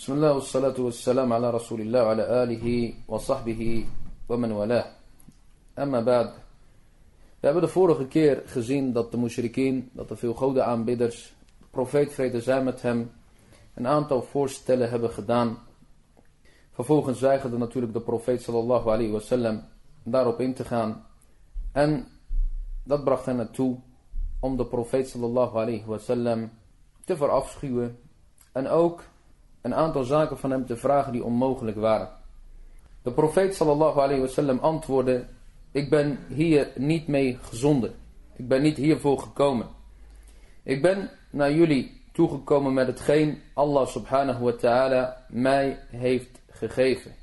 بسم الله والصلاة والسلام على رسول الله وعلى آله وصحبه ومن والاه. Amma ba'd. We hebben de vorige keer gezien dat de mushrikeen, dat de veel godenaanbidders, de profeet vrede zij met hem, een aantal voorstellen hebben gedaan. Vervolgens weigerde natuurlijk de profeet sallallahu alayhi wasallam daarop in te gaan. En dat bracht hen naartoe om de profeet sallallahu alayhi wasallam te verafschuwen. En ook een aantal zaken van hem te vragen die onmogelijk waren. De profeet sallallahu alayhi wasallam antwoordde, ik ben hier niet mee gezonden. Ik ben niet hiervoor gekomen. Ik ben naar jullie toegekomen met hetgeen Allah subhanahu wa ta'ala mij heeft gegeven.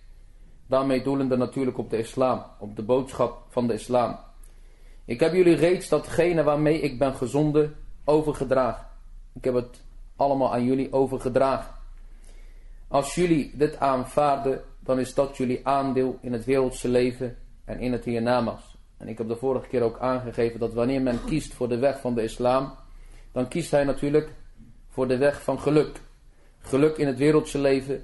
Daarmee doelende natuurlijk op de islam, op de boodschap van de islam. Ik heb jullie reeds datgene waarmee ik ben gezonden overgedragen. Ik heb het allemaal aan jullie overgedragen. Als jullie dit aanvaarden, dan is dat jullie aandeel in het wereldse leven en in het hiernamaals. En ik heb de vorige keer ook aangegeven dat wanneer men kiest voor de weg van de islam, dan kiest hij natuurlijk voor de weg van geluk. Geluk in het wereldse leven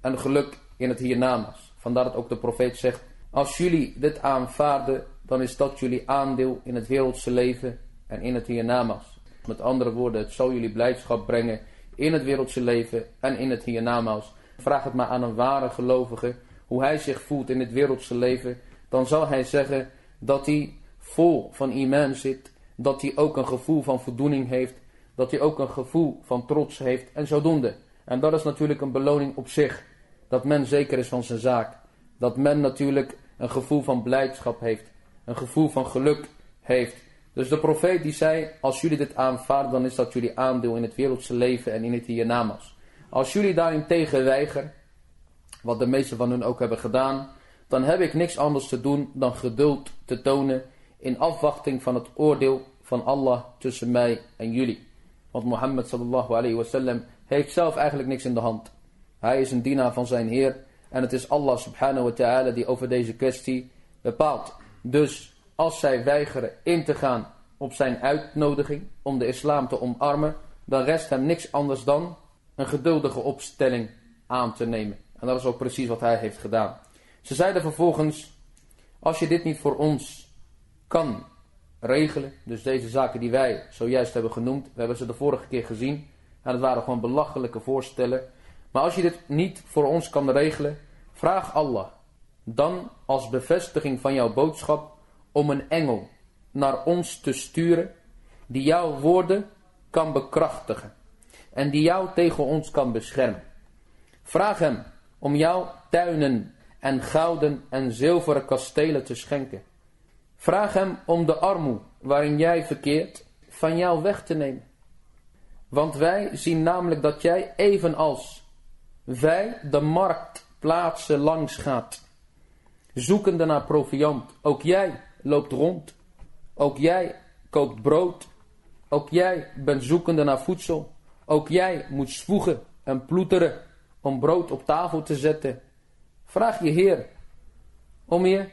en geluk in het hiernamaals. Vandaar dat ook de profeet zegt, als jullie dit aanvaarden, dan is dat jullie aandeel in het wereldse leven en in het hiernamaals. Met andere woorden, het zal jullie blijdschap brengen in het wereldse leven en in het hiernamaals. Vraag het maar aan een ware gelovige hoe hij zich voelt in het wereldse leven. Dan zal hij zeggen dat hij vol van iman zit. Dat hij ook een gevoel van voldoening heeft. Dat hij ook een gevoel van trots heeft en zodoende. En dat is natuurlijk een beloning op zich. Dat men zeker is van zijn zaak. Dat men natuurlijk een gevoel van blijdschap heeft. Een gevoel van geluk heeft. Dus de profeet die zei, als jullie dit aanvaarden, dan is dat jullie aandeel in het wereldse leven en in het hiernamaals. Als jullie daarin tegen weigeren, wat de meesten van hun ook hebben gedaan, dan heb ik niks anders te doen dan geduld te tonen in afwachting van het oordeel van Allah tussen mij en jullie. Want Mohammed sallallahu alayhi wasallam heeft zelf eigenlijk niks in de hand. Hij is een dienaar van zijn Heer en het is Allah subhanahu wa ta'ala die over deze kwestie bepaalt. Dus als zij weigeren in te gaan op zijn uitnodiging om de islam te omarmen, dan rest hem niks anders dan een geduldige opstelling aan te nemen. En dat is ook precies wat hij heeft gedaan. Ze zeiden vervolgens, als je dit niet voor ons kan regelen, dus deze zaken die wij zojuist hebben genoemd, we hebben ze de vorige keer gezien, en het waren gewoon belachelijke voorstellen. Maar als je dit niet voor ons kan regelen, vraag Allah dan als bevestiging van jouw boodschap om een engel naar ons te sturen die jouw woorden kan bekrachtigen en die jou tegen ons kan beschermen. Vraag hem om jouw tuinen en gouden en zilveren kastelen te schenken. Vraag hem om de armoe waarin jij verkeert van jou weg te nemen. Want wij zien namelijk dat jij evenals wij de marktplaatsen langs gaat, zoekende naar proviant. Ook jij loopt rond. Ook jij koopt brood. Ook jij bent zoekende naar voedsel. Ook jij moet zwoegen en ploeteren om brood op tafel te zetten. Vraag je Heer om je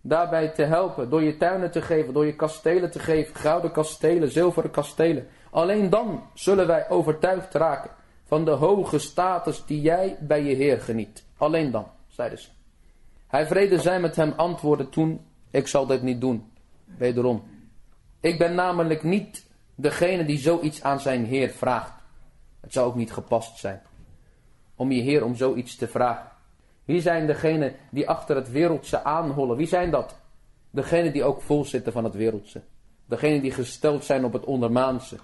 daarbij te helpen. Door je tuinen te geven, door je kastelen te geven. Gouden kastelen, zilveren kastelen. Alleen dan zullen wij overtuigd raken van de hoge status die jij bij je Heer geniet. Alleen dan, zeiden ze. Hij vrede zij met hem antwoordde toen ik zal dit niet doen. Wederom. Ik ben namelijk niet degene die zoiets aan zijn Heer vraagt. Het zou ook niet gepast zijn. Om je Heer om zoiets te vragen. Wie zijn degenen die achter het wereldse aanhollen? Wie zijn dat? Degenen die ook vol zitten van het wereldse. Degenen die gesteld zijn op het ondermaanse.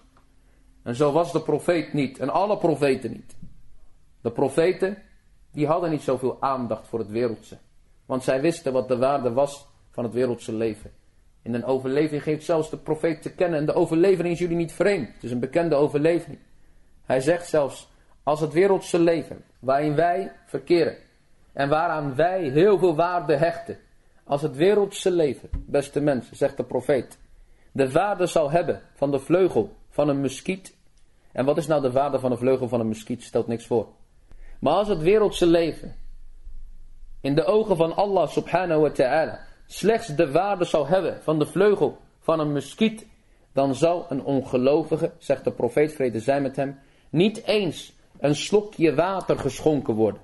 En zo was de profeet niet. En alle profeten niet. De profeten, die hadden niet zoveel aandacht voor het wereldse. Want zij wisten wat de waarde was van het wereldse leven. In een overlevering geeft zelfs de profeet te kennen. En de overlevering is jullie niet vreemd. Het is een bekende overlevering. Hij zegt zelfs, als het wereldse leven, waarin wij verkeren. En waaraan wij heel veel waarde hechten. Als het wereldse leven, beste mensen, zegt de profeet. De waarde zal hebben van de vleugel van een muskiet. En wat is nou de waarde van een vleugel van een muskiet? Stelt niks voor. Maar als het wereldse leven in de ogen van Allah subhanahu wa ta'ala slechts de waarde zou hebben van de vleugel van een muskiet, dan zou een ongelovige, zegt de profeet vrede zij met hem, niet eens een slokje water geschonken worden.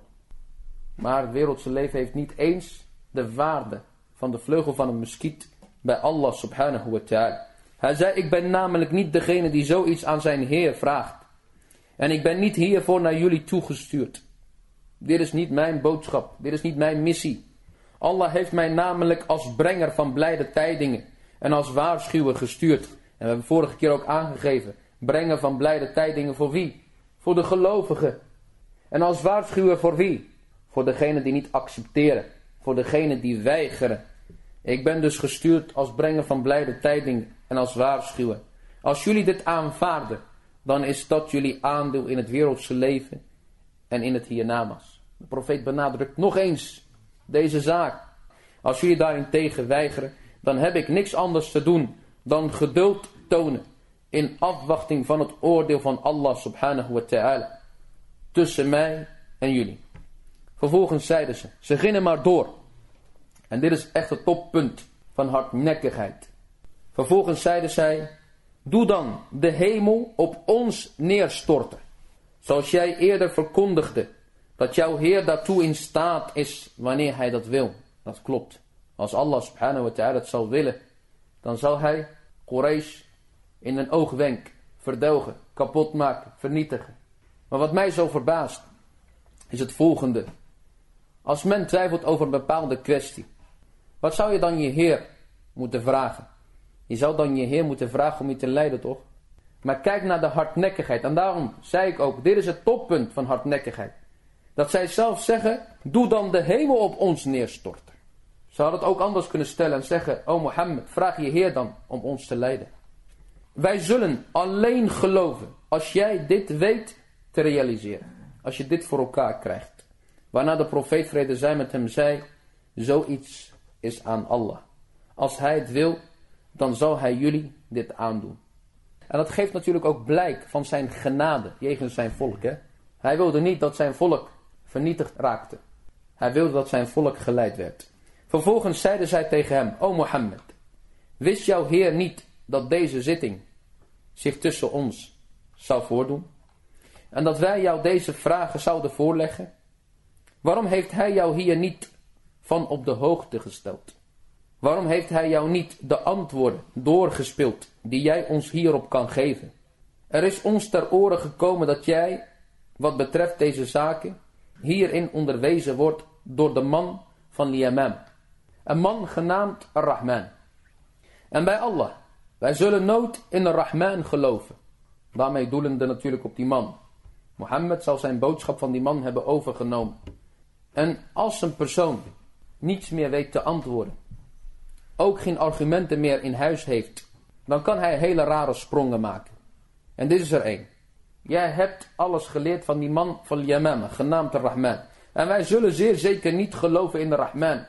Maar het wereldse leven heeft niet eens de waarde van de vleugel van een muskiet bij Allah subhanahu wa ta'ala. Hij zei, ik ben namelijk niet degene die zoiets aan zijn Heer vraagt. En ik ben niet hiervoor naar jullie toegestuurd. Dit is niet mijn boodschap, dit is niet mijn missie. Allah heeft mij namelijk als brenger van blijde tijdingen en als waarschuwer gestuurd. En we hebben vorige keer ook aangegeven, brengen van blijde tijdingen voor wie? Voor de gelovigen. En als waarschuwer voor wie? Voor degenen die niet accepteren, voor degenen die weigeren. Ik ben dus gestuurd als brenger van blijde tijdingen en als waarschuwer. Als jullie dit aanvaarden, dan is dat jullie aandeel in het wereldse leven en in het hiernamaals. De profeet benadrukt nog eens deze zaak. Als jullie daarin tegen weigeren, dan heb ik niks anders te doen dan geduld tonen in afwachting van het oordeel van Allah subhanahu wa ta'ala tussen mij en jullie. Vervolgens zeiden ze, ze gingen maar door. En dit is echt het toppunt van hardnekkigheid. Vervolgens zeiden zij, doe dan de hemel op ons neerstorten. Zoals jij eerder verkondigde, dat jouw Heer daartoe in staat is wanneer hij dat wil. Dat klopt. Als Allah subhanahu wa ta'ala het zal willen, dan zal hij Quraysh in een oogwenk verdelgen, kapot maken, vernietigen. Maar wat mij zo verbaast, is het volgende. Als men twijfelt over een bepaalde kwestie, wat zou je dan je Heer moeten vragen? Je zou dan je Heer moeten vragen om je te leiden, toch? Maar kijk naar de hardnekkigheid. En daarom zei ik ook, dit is het toppunt van hardnekkigheid. Dat zij zelf zeggen, doe dan de hemel op ons neerstorten. Ze hadden het ook anders kunnen stellen en zeggen, o Mohammed, vraag je Heer dan om ons te leiden. Wij zullen alleen geloven als jij dit weet te realiseren. Als je dit voor elkaar krijgt. Waarna de profeet vrede zij met hem zei, zoiets is aan Allah. Als hij het wil, dan zal hij jullie dit aandoen. En dat geeft natuurlijk ook blijk van zijn genade jegens zijn volk. Hè? Hij wilde niet dat zijn volk vernietigd raakte. Hij wilde dat zijn volk geleid werd. Vervolgens zeiden zij tegen hem, O Mohammed, wist jouw Heer niet dat deze zitting zich tussen ons zou voordoen? En dat wij jou deze vragen zouden voorleggen? Waarom heeft hij jou hier niet van op de hoogte gesteld? Waarom heeft hij jou niet de antwoorden doorgespeeld die jij ons hierop kan geven? Er is ons ter oren gekomen dat jij, wat betreft deze zaken, hierin onderwezen wordt door de man van Liamam. Een man genaamd Ar-Rahman. En bij Allah, wij zullen nooit in Ar-Rahman geloven. Daarmee doelende natuurlijk op die man. Mohammed zal zijn boodschap van die man hebben overgenomen. En als een persoon niets meer weet te antwoorden, ook geen argumenten meer in huis heeft, dan kan hij hele rare sprongen maken. En dit is er één. Jij hebt alles geleerd van die man van Yamama, genaamd de Rahman. En wij zullen zeer zeker niet geloven in de Rahman.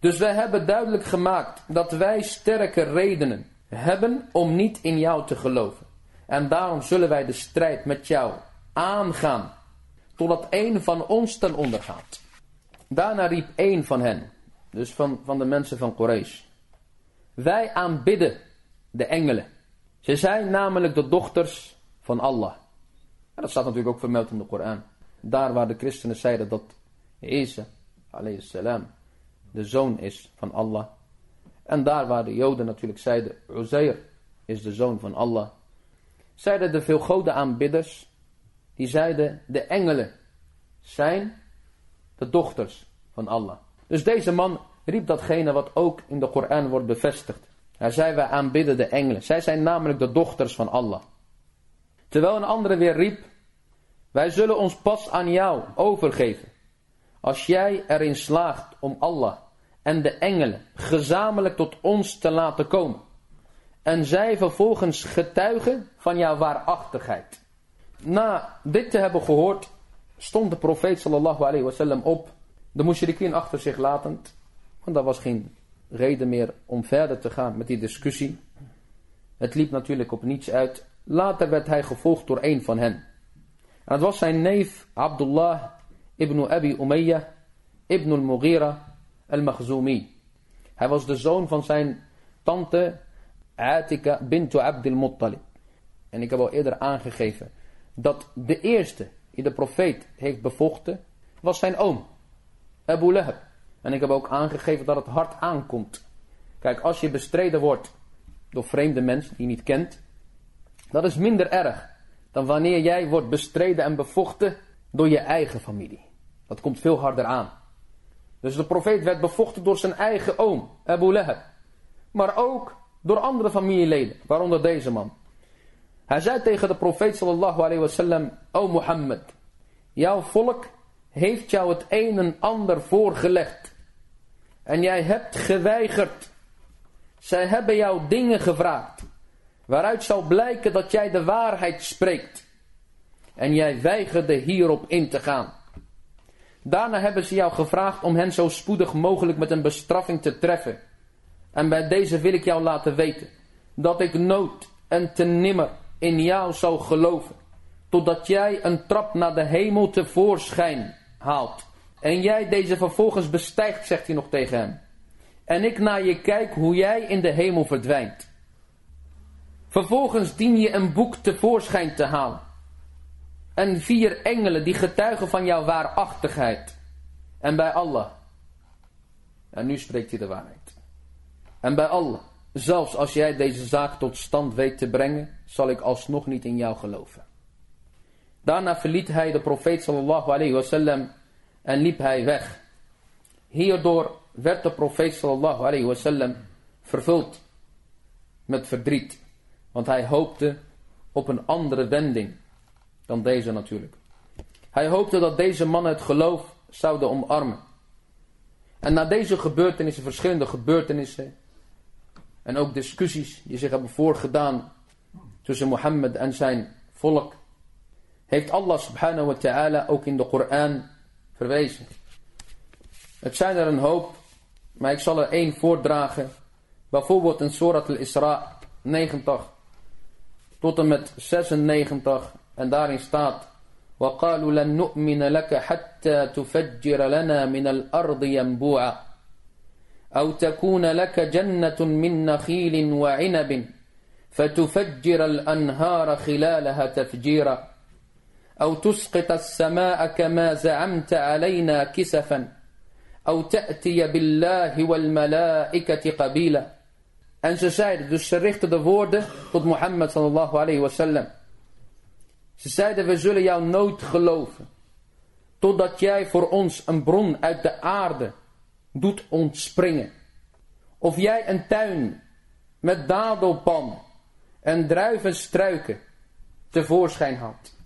Dus wij hebben duidelijk gemaakt dat wij sterke redenen hebben om niet in jou te geloven. En daarom zullen wij de strijd met jou aangaan, totdat één van ons ten onder gaat. Daarna riep één van hen, dus van, van de mensen van Quraysh. Wij aanbidden de engelen. Ze zijn namelijk de dochters van Allah. En dat staat natuurlijk ook vermeld in de Koran. Daar waar de christenen zeiden dat Isa, salam, de zoon is van Allah. En daar waar de joden natuurlijk zeiden, Uzair is de zoon van Allah. Zeiden de veel goden aanbidders, die zeiden, de engelen zijn de dochters van Allah. Dus deze man riep datgene wat ook in de Koran wordt bevestigd. Hij zei, wij aanbidden de engelen. Zij zijn namelijk de dochters van Allah. Terwijl een andere weer riep, wij zullen ons pas aan jou overgeven. Als jij erin slaagt om Allah en de engelen gezamenlijk tot ons te laten komen. En zij vervolgens getuigen van jouw waarachtigheid. Na dit te hebben gehoord, stond de profeet sallallahu alayhi wasallam op, de mushrikien achter zich latend. Want daar was geen reden meer om verder te gaan met die discussie. Het liep natuurlijk op niets uit. Later werd hij gevolgd door een van hen. En het was zijn neef Abdullah ibn Abi Umayyah ibn al-Mughira al-Makhzumi. Hij was de zoon van zijn tante Atika bint Abdul Muttalib. En ik heb al eerder aangegeven dat de eerste die de profeet heeft bevochten, was zijn oom, Abu Lahab. En ik heb ook aangegeven dat het hard aankomt. Kijk, als je bestreden wordt door vreemde mensen die je niet kent, dat is minder erg dan wanneer jij wordt bestreden en bevochten door je eigen familie. Dat komt veel harder aan. Dus de profeet werd bevochten door zijn eigen oom, Abu Lahab. Maar ook door andere familieleden, waaronder deze man. Hij zei tegen de profeet sallallahu alayhi wasallam, O Mohammed, jouw volk heeft jou het een en ander voorgelegd. En jij hebt geweigerd. Zij hebben jou dingen gevraagd. Waaruit zal blijken dat jij de waarheid spreekt. En jij weigerde hierop in te gaan. Daarna hebben ze jou gevraagd om hen zo spoedig mogelijk met een bestraffing te treffen. En bij deze wil ik jou laten weten dat ik nood en te nimmer in jou zou geloven. Totdat jij een trap naar de hemel tevoorschijn haalt. En jij deze vervolgens bestijgt, zegt hij nog tegen hem. En ik naar je kijk hoe jij in de hemel verdwijnt. Vervolgens dien je een boek tevoorschijn te halen. En vier engelen die getuigen van jouw waarachtigheid. En bij Allah. En nu spreekt hij de waarheid. En bij Allah. Zelfs als jij deze zaak tot stand weet te brengen, zal ik alsnog niet in jou geloven. Daarna verliet hij de profeet sallallahu alayhi wasallam en liep hij weg. Hierdoor werd de profeet sallallahu alayhi wasallam vervuld met verdriet. Want hij hoopte op een andere wending dan deze natuurlijk. Hij hoopte dat deze mannen het geloof zouden omarmen. En na deze gebeurtenissen, verschillende gebeurtenissen en ook discussies die zich hebben voorgedaan tussen Mohammed en zijn volk, heeft Allah subhanahu wa ta'ala ook in de Koran verwezen. Het zijn er een hoop, maar ik zal er één voordragen. Bijvoorbeeld in Surat al-Isra 90 tot en met 96 en daarin staat وقالوا لن نؤمن لك حتى تفجر لنا من الأرض ينبوعا أو تكون لك جنة من نخيل وعنب فتفجر الأنهار خلالها تفجيرا أو تسقط السماء كما زعمت علينا كسفا أو تأتي بالله والملائكة قبيلا En ze zeiden, dus ze richtten de woorden tot Mohammed sallallahu alayhi wasallam. Ze zeiden, we zullen jou nooit geloven. Totdat jij voor ons een bron uit de aarde doet ontspringen. Of jij een tuin met dadelpan en druivenstruiken tevoorschijn haalt.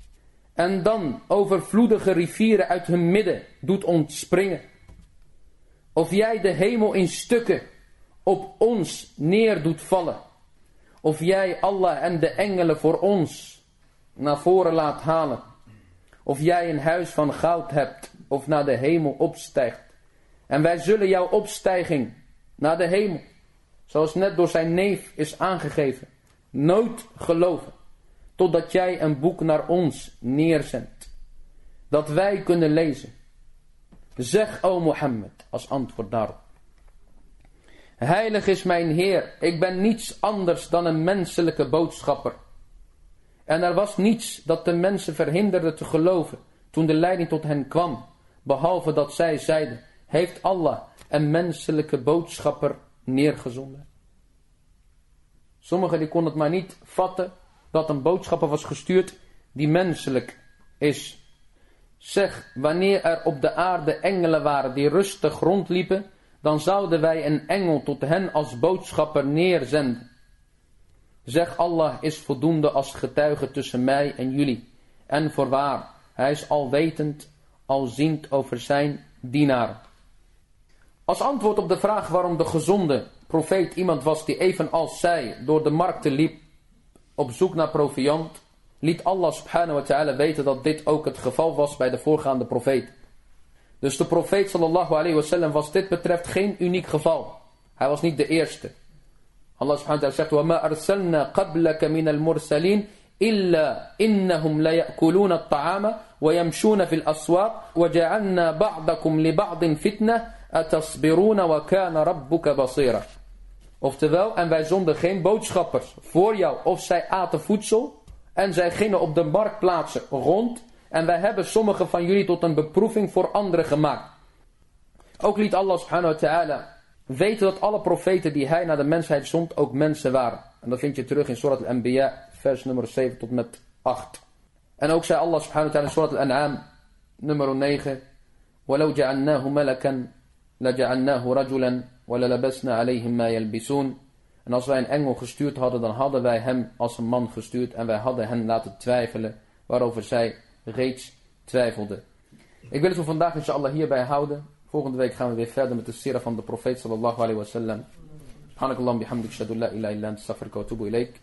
En dan overvloedige rivieren uit hun midden doet ontspringen. Of jij de hemel in stukken op ons neer doet vallen. Of jij Allah en de engelen voor ons naar voren laat halen. Of jij een huis van goud hebt of naar de hemel opstijgt. En wij zullen jouw opstijging naar de hemel, zoals net door zijn neef is aangegeven, nooit geloven. Totdat jij een boek naar ons neerzendt. Dat wij kunnen lezen. Zeg, o Mohammed, als antwoord daarop. Heilig is mijn Heer, ik ben niets anders dan een menselijke boodschapper. En er was niets dat de mensen verhinderde te geloven toen de leiding tot hen kwam, behalve dat zij zeiden, heeft Allah een menselijke boodschapper neergezonden. Sommigen die konden het maar niet vatten dat een boodschapper was gestuurd die menselijk is. Zeg, wanneer er op de aarde engelen waren die rustig rondliepen, dan zouden wij een engel tot hen als boodschapper neerzenden. Zeg Allah is voldoende als getuige tussen mij en jullie. En voorwaar, hij is alwetend, alziend over zijn dienaar. Als antwoord op de vraag waarom de gezonde profeet iemand was die evenals zij door de markten liep op zoek naar proviant, liet Allah subhanahu wa ta'ala weten dat dit ook het geval was bij de voorgaande profeet. Dus de profeet sallallahu alayhi wasallam was dit betreft geen uniek geval. Hij was niet de eerste. Allah subhanahu wa ta'ala zegt: وَمَا أَرْسَلْنَا قَبْلَكَ مِنَ الْمُرْسَلِينَ إِلَّا إِنَّهُمْ لَيَأْكُلُونَ الطَّعَامَ وَيَمْشُونَ فِي الْأَسْوَاقِ وَجَعَلْنَا بَعْضَكُمْ لِبَعْضٍ فِتْنَةً أَتَصْبِرُونَ وَكَانَ رَبُّكَ بَصِيرًا Oftewel, en wij zonden geen boodschappers voor jou of zij aten voedsel en zij gingen op de marktplaatsen rond En wij hebben sommigen van jullie tot een beproeving voor anderen gemaakt. Ook liet Allah subhanahu wa ta'ala weten dat alle profeten die hij naar de mensheid zond ook mensen waren. En dat vind je terug in Surat al-Anbiya, vers nummer 7 tot met 8. En ook zei Allah subhanahu wa ta'ala in Surat al-An'am, nummer 9. وَلَوْ جَعَلْنَاهُ مَلَكًا لَجَعَلْنَاهُ رَجُلًا وَلَلَبَسْنَا عَلَيْهِمْ مَا يَلْبِسُونَ En als wij een engel gestuurd hadden, dan hadden wij hem als een man gestuurd en wij hadden hen laten twijfelen waarover zij reeds twijfelde. Ik wil het voor vandaag inshallah hierbij houden. Volgende week gaan we weer verder met de sira van de profeet sallallahu alayhi wa sallam. Hanakallam bihamdik shadullah ila illa wa ilaik.